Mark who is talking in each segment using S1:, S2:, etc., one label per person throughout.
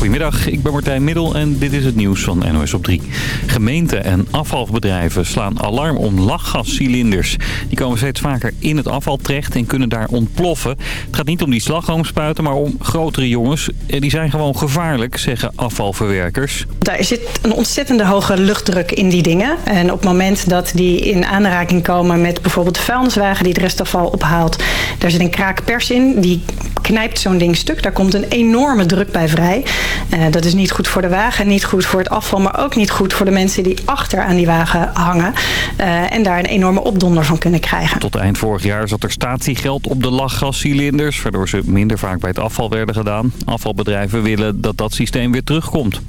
S1: Goedemiddag, ik ben Martijn Middel en dit is het nieuws van NOS op 3. Gemeenten en afvalbedrijven slaan alarm om lachgascilinders. Die komen steeds vaker in het afval terecht en kunnen daar ontploffen. Het gaat niet om die slagroomspuiten, maar om grotere jongens. Die zijn gewoon gevaarlijk, zeggen afvalverwerkers.
S2: Daar zit een ontzettende hoge luchtdruk in die dingen. En op het moment dat die in aanraking komen met bijvoorbeeld de vuilniswagen die het restafval ophaalt... daar zit een kraakpers in, die knijpt zo'n ding stuk. Daar komt een enorme druk bij vrij. Uh, dat is niet goed voor de wagen, niet goed voor het afval... maar ook niet goed voor de mensen die achter aan die wagen hangen... Uh, en daar een enorme opdonder van kunnen krijgen.
S1: Tot eind vorig jaar zat er statiegeld op de lachgascilinders... waardoor ze minder vaak bij het afval werden gedaan. Afvalbedrijven willen dat dat systeem weer terugkomt.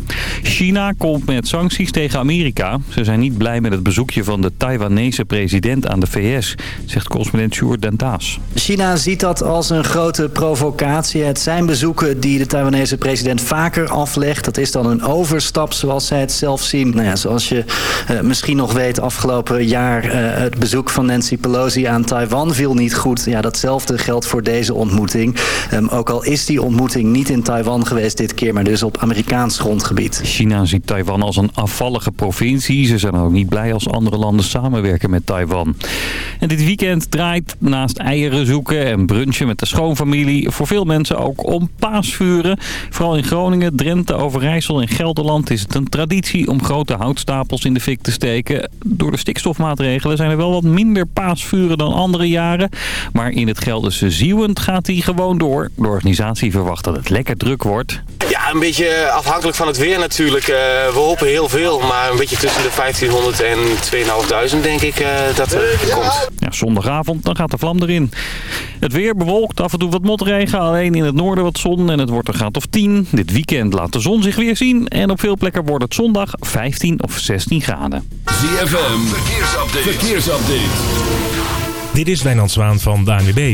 S1: China komt met sancties tegen Amerika. Ze zijn niet blij met het bezoekje van de Taiwanese president aan de VS... zegt correspondent Sjoerd Dentaas.
S3: China ziet dat als een grote provocatie. Het zijn bezoeken die de Taiwanese president aflegt. Dat is dan een overstap zoals zij het zelf zien. Nou ja, zoals je uh, misschien nog weet, afgelopen jaar uh, het bezoek van Nancy Pelosi aan Taiwan viel niet goed. Ja, datzelfde geldt voor deze ontmoeting. Um, ook al is die ontmoeting niet in Taiwan geweest dit keer, maar dus op Amerikaans grondgebied.
S1: China ziet Taiwan als een afvallige provincie. Ze zijn ook niet blij als andere landen samenwerken met Taiwan. En dit weekend draait naast eieren zoeken en brunchen met de schoonfamilie voor veel mensen ook om paasvuren. Vooral in Groningen, Drenthe, Overijssel en Gelderland is het een traditie om grote houtstapels in de fik te steken. Door de stikstofmaatregelen zijn er wel wat minder paasvuren dan andere jaren. Maar in het Gelderse Zieuwend gaat die gewoon door. De organisatie verwacht dat het lekker druk wordt.
S4: Ja, een beetje afhankelijk van het weer natuurlijk. Uh, we hopen heel veel, maar een beetje tussen de 1500 en 2500 denk ik uh, dat er komt.
S1: Ja, zondagavond, dan gaat de vlam erin. Het weer bewolkt, af en toe wat motregen, alleen in het noorden wat zon en het wordt een graad of 10. Dit weekend laat de zon zich weer zien en op veel plekken wordt het zondag 15 of 16 graden.
S5: ZFM, verkeersupdate. verkeersupdate.
S6: Dit is Wijnand Zwaan van de ANWB.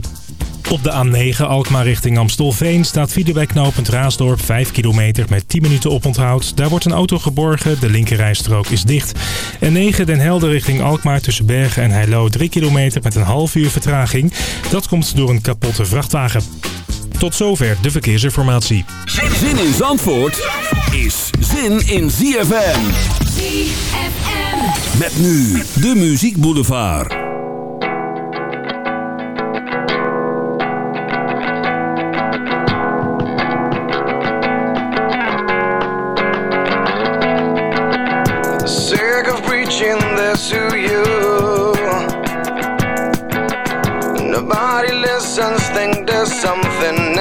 S6: Op de A9 Alkmaar richting Amstelveen staat file bij knooppunt Raasdorp 5 kilometer met 10 minuten oponthoud. Daar wordt een auto geborgen, de linkerrijstrook is dicht. En 9 Den Helder richting Alkmaar tussen Bergen en Heilo 3 kilometer met een half uur vertraging. Dat komt door een kapotte vrachtwagen. Tot zover de verkeersinformatie.
S5: Zin in Zandvoort is zin in ZFM.
S7: ZFM.
S5: Met nu de Muziek Boulevard.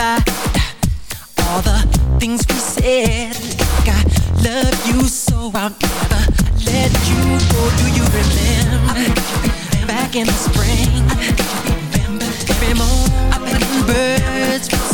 S8: all
S7: the
S9: things we said. Like I love you so I'll never let you go. Do you remember back in the spring? Every birds.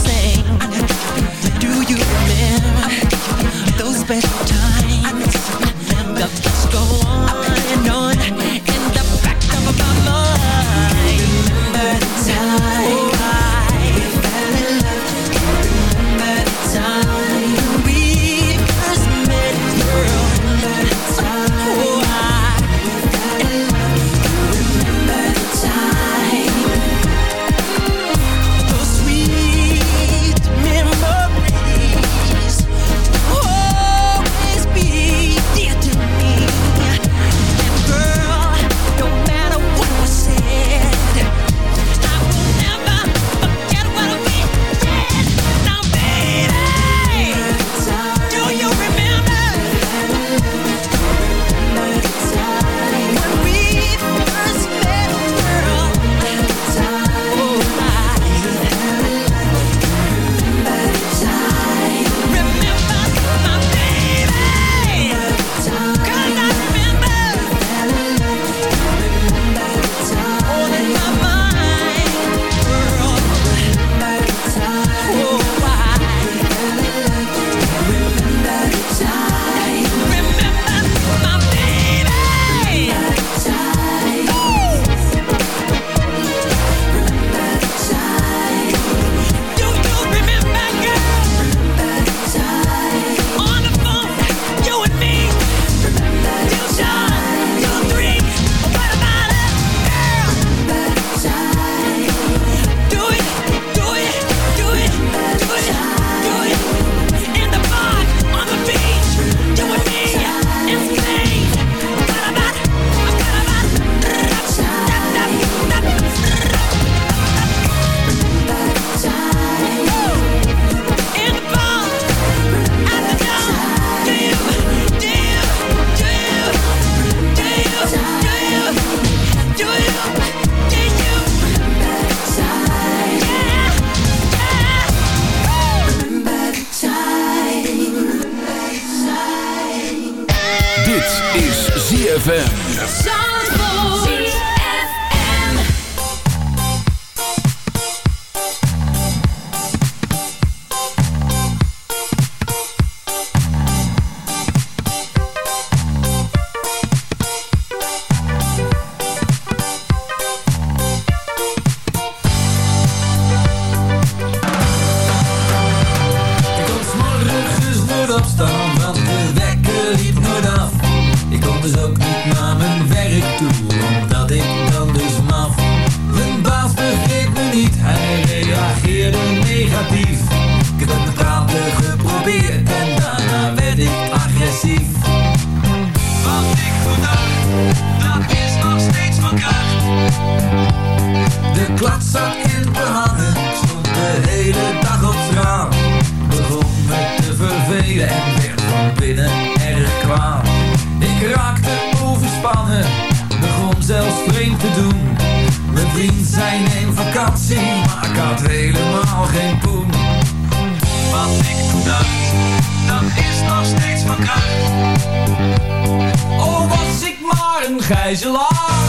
S10: Gijzelaar.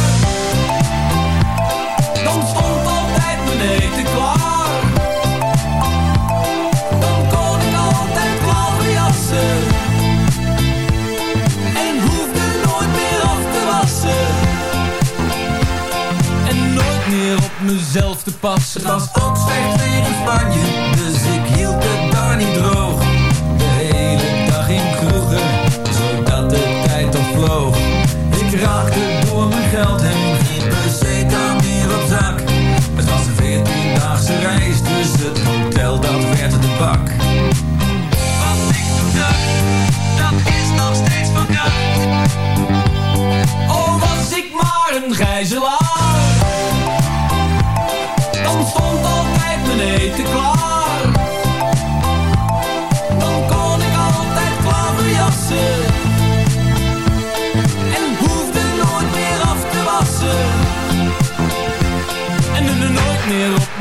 S10: Dan stond altijd mijn eten klaar. Dan kon ik altijd klaverjassen. En hoefde nooit meer af te wassen. En nooit meer op mezelf te passen. Het was ook slecht weer in Spanje, Raakte door mijn geld heen, geen peseta meer op zak. Het was een veertiendaagse reis, dus het hotel dat werd de bak. Wat ik toen dacht, dat is nog steeds van kracht. Oh, was ik maar een gijzelaar.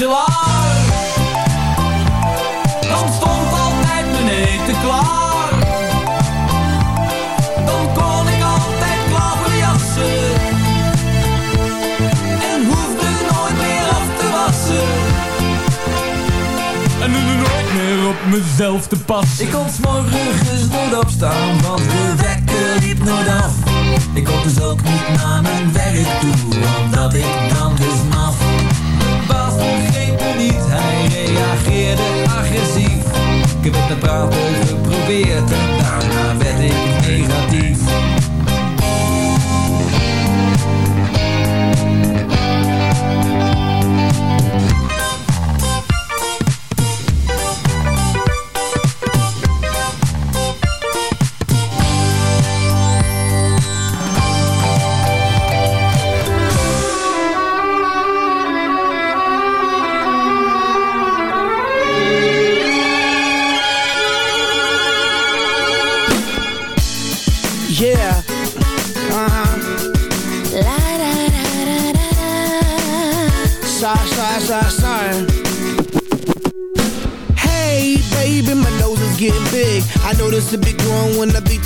S10: Dan stond altijd mijn eten klaar. Dan kon ik altijd klaverjassen. En hoefde nooit meer af te wassen. En er nooit meer op mezelf te passen. Ik kon s'morgens nooit opstaan, want de wekker liep nooit af. Ik kon dus ook niet naar mijn werk toe, omdat ik dan dus maf. Reageerde agressief. Ik heb het met praten geprobeerd en daarna werd ik negatief.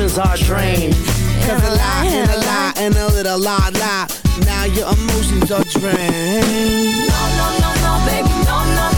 S11: And now our emotions are drained. Cause a lie and a lie and a little lie lie. Now your emotions are drained.
S7: No, no, no, no, baby, no, no,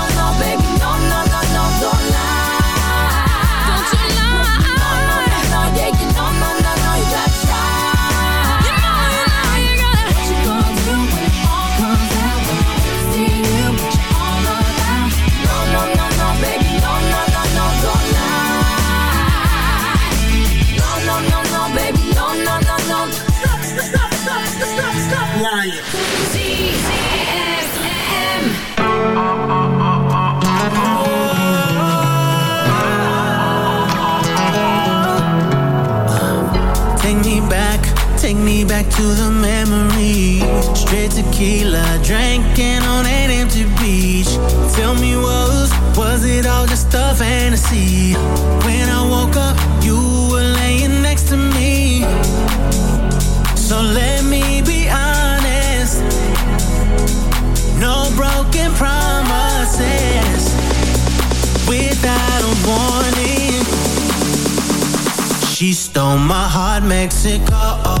S12: to the memory. Straight tequila, drinking on an empty beach. Tell me, was was it all just a fantasy? When I woke up, you were laying next to me. So let me be honest. No broken promises. Without a warning. She stole my heart, Mexico.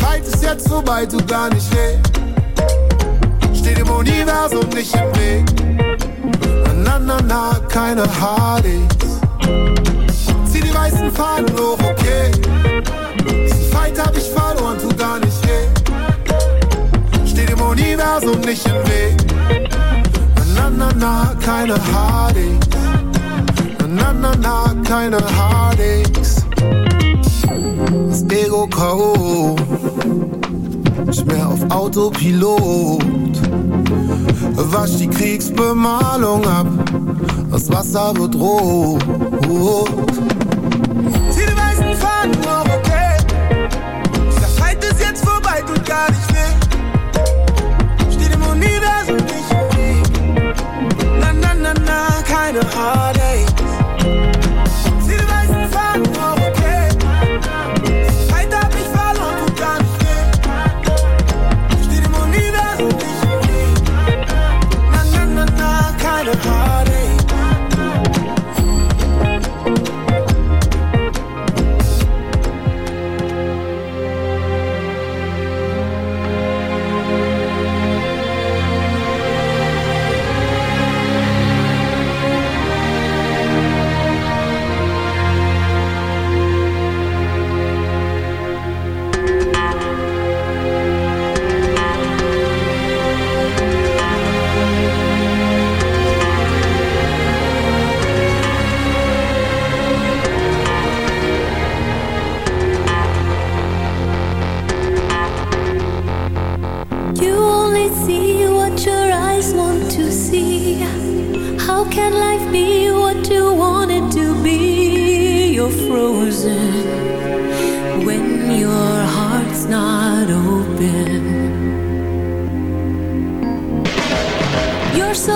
S13: Fight ist jetzt vorbei, tut gar nicht weh. Steht im Universum nicht im Weg. Na, na, na, keine Hardys. Zieh die weißen Fahnen hoch, okay. Diesen Fight hab ich verloren, tut gar nicht weh. Steht im Universum nicht im Weg. Na, na, na, keine Hardys. Na, na, na, keine Hardys. Das Ego K.O. Schwer auf Autopilot. Wasch die Kriegsbemalung ab, das Wasser wird rot.
S14: Zieh die weißen Fahnen auf, okay. Der Fight ist jetzt vorbei, tut gar nicht weh. Steht im Universum nicht im Weg. Na, na, na, na, keine
S7: Heartaches.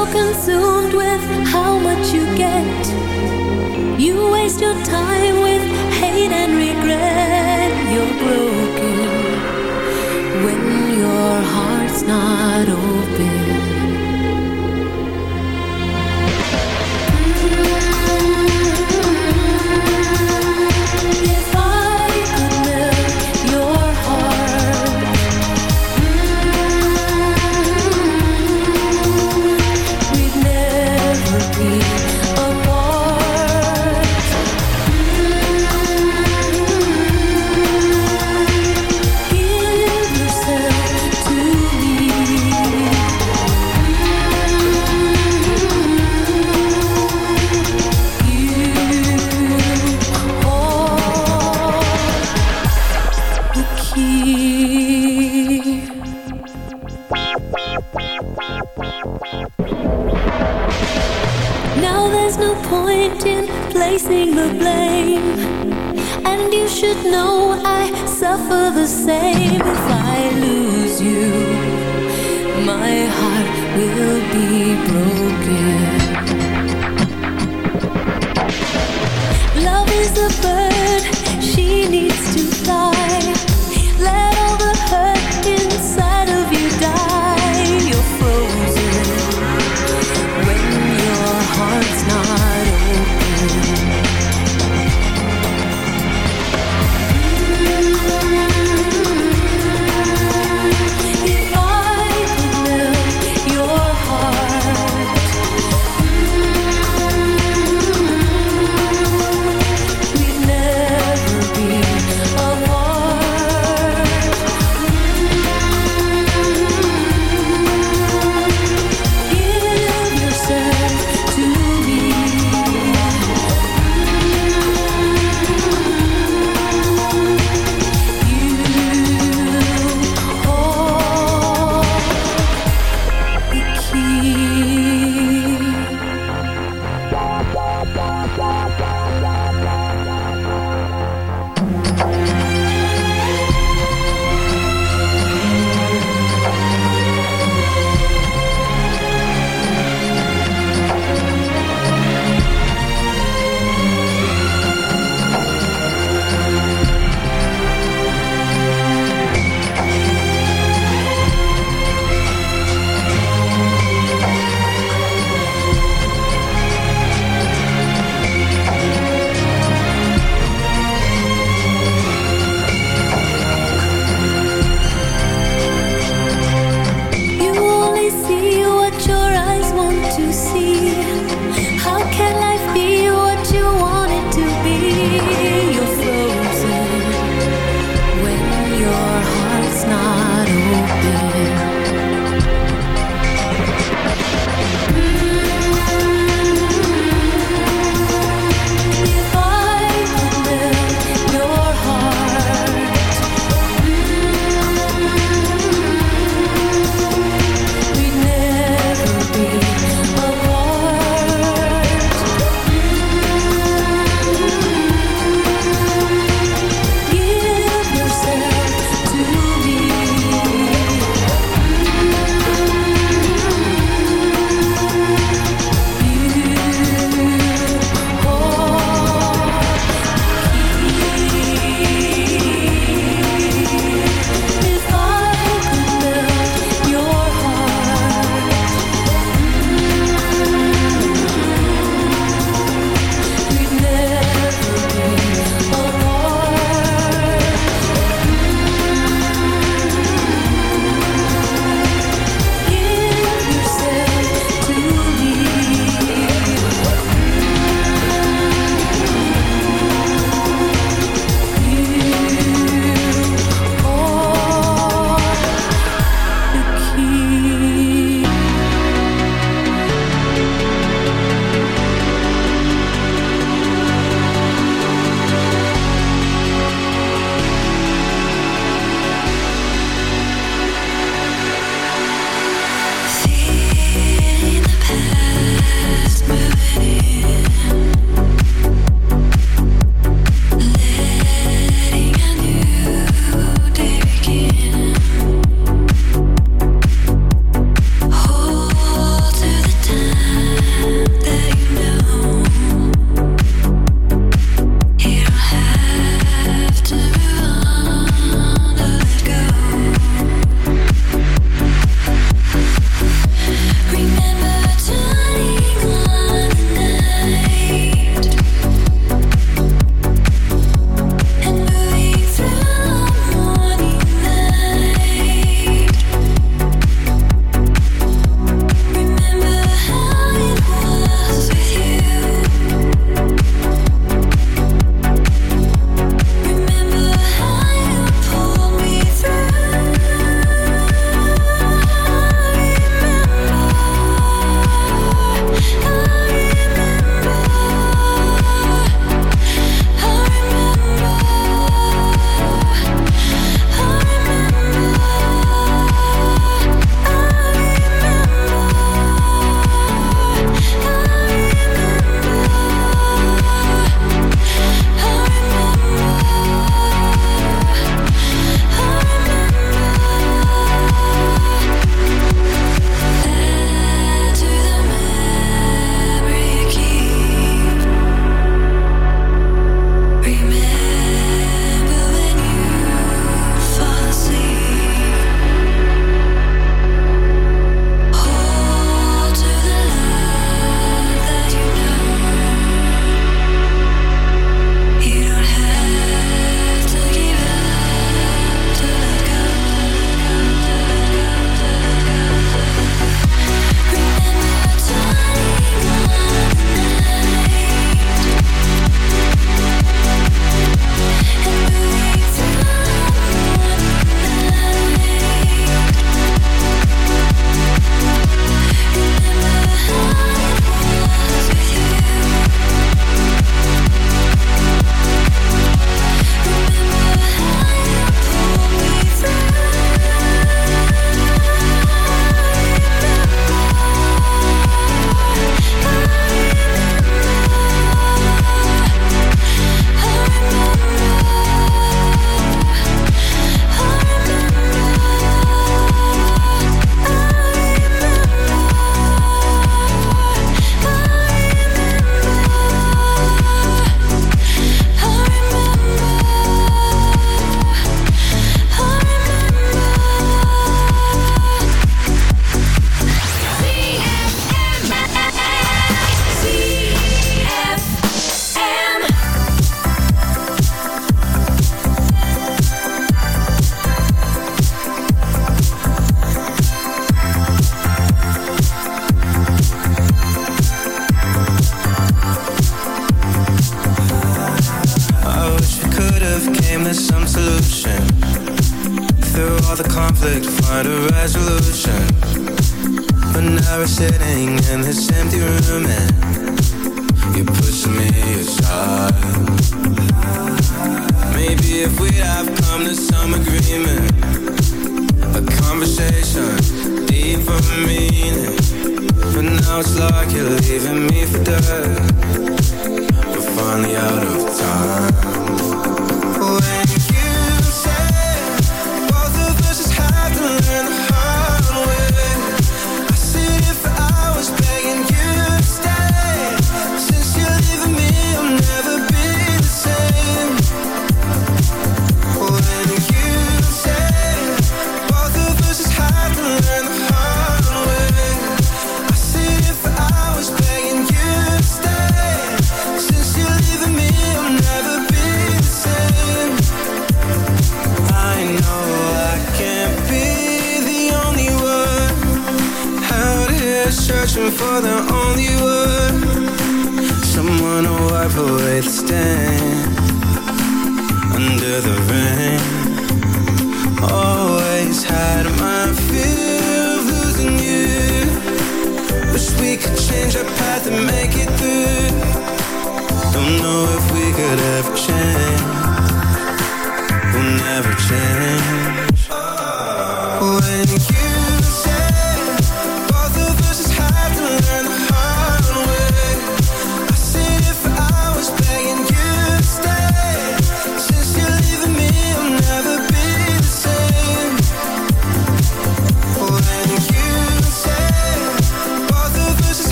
S7: broken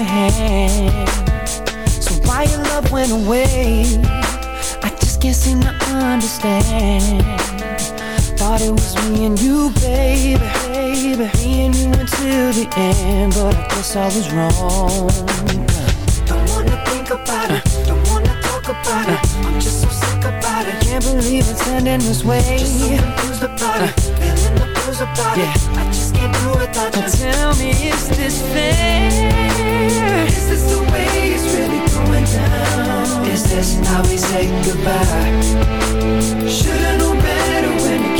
S15: Your hand. So why your love went away? I just can't seem to understand. Thought it was me and you, baby, baby. Me and you until the end, but I guess I was wrong. Don't wanna think about it. Don't wanna talk about it. I'm just so sick about it. Can't believe it's ending this way. Just so confused about it. Feeling the blues about it. Just can't do without you. Tell me, is this fair? Is this the way it's really going down? Is this how we say goodbye? Should've known better when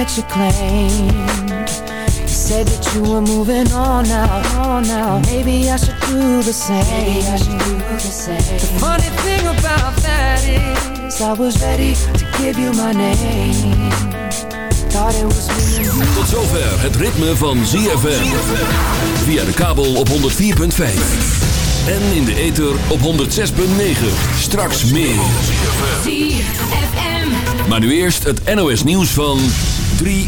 S15: that you claimed. You said that you were moving on now, on now. Maybe I should do the same. Maybe I should do the same. The funny thing about that is, I was ready to give you my name. Thought it was me.
S5: Tot zover het ritme van ZFM. Via de kabel op 104.5. En in de ether op 106.9. Straks meer. Maar nu eerst het NOS nieuws van 3